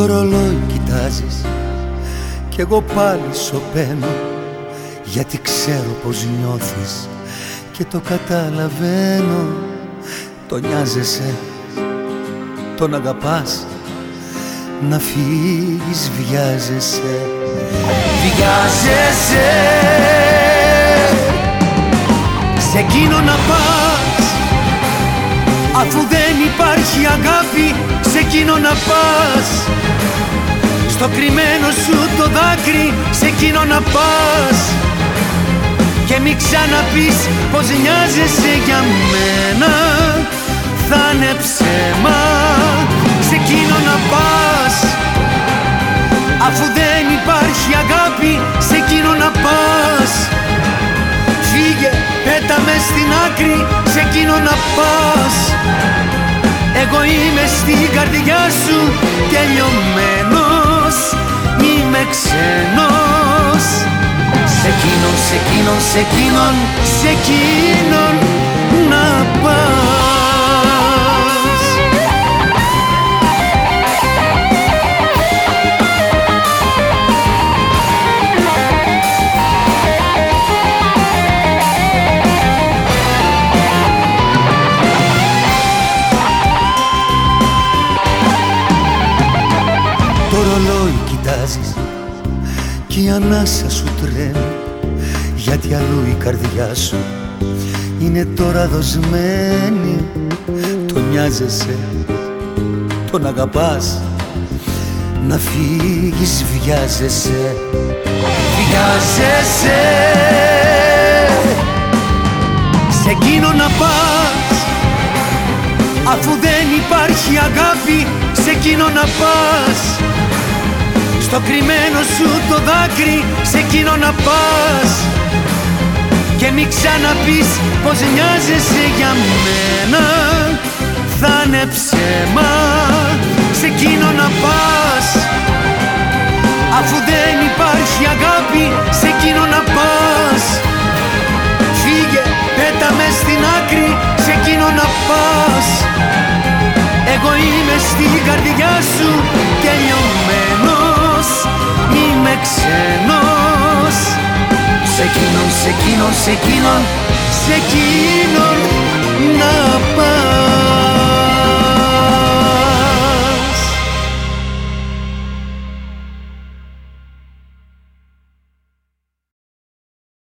Το ρολόι κοιτάζεις. Κι εγώ πάλι σωπαίνω γιατί ξέρω πως νιώθεις. Και το καταλαβαίνω Το νοιάζεσαι, τον αγαπάς να φύγεις βιάζεσαι. Βιάζεσαι. Σε εκείνο να πας αφού δεν υπάρχει αγάπη σε εκείνο να πας στο κρυμμένο σου το δάκρυ σε εκείνο να πας. Και μην ξαναπείς πως νοιάζεσαι για μένα. Θα είναι ψέμα σε εκείνο να πας. Αφού δεν υπάρχει αγάπη σε εκείνο να πας. Φύγε, πέτα μες στην άκρη σε εκείνο να πας Εγώ είμαι στην καρδιά σου τελειωμένος Είμαι ξένος. Σε εκείνον, σε εκείνον, σε εκείνον, σε εκείνον κοιτάζεις και η ανάσα σου τρέμει γιατί αλλού η καρδιά σου είναι τώρα δοσμένη. Το νοιάζεσαι, τον αγαπάς. Να φύγεις βιάζεσαι. Βιάζεσαι. Σε εκείνο να πας αφού δεν υπάρχει αγάπη σε εκείνο να πας στο κρυμμένο σου το δάκρυ σε εκείνο να πας. Και μην ξαναπείς πως νοιάζεσαι για μένα. Θα είναι ψέμα σε εκείνο να πας. Αφού δεν υπάρχει αγάπη σε εκείνο να πας. Φύγε, πέτα με στην άκρη σε εκείνο να πας. Εγώ είμαι στην καρδιά σου σε εκείνον, σε εκείνον Σε εκείνον να πάω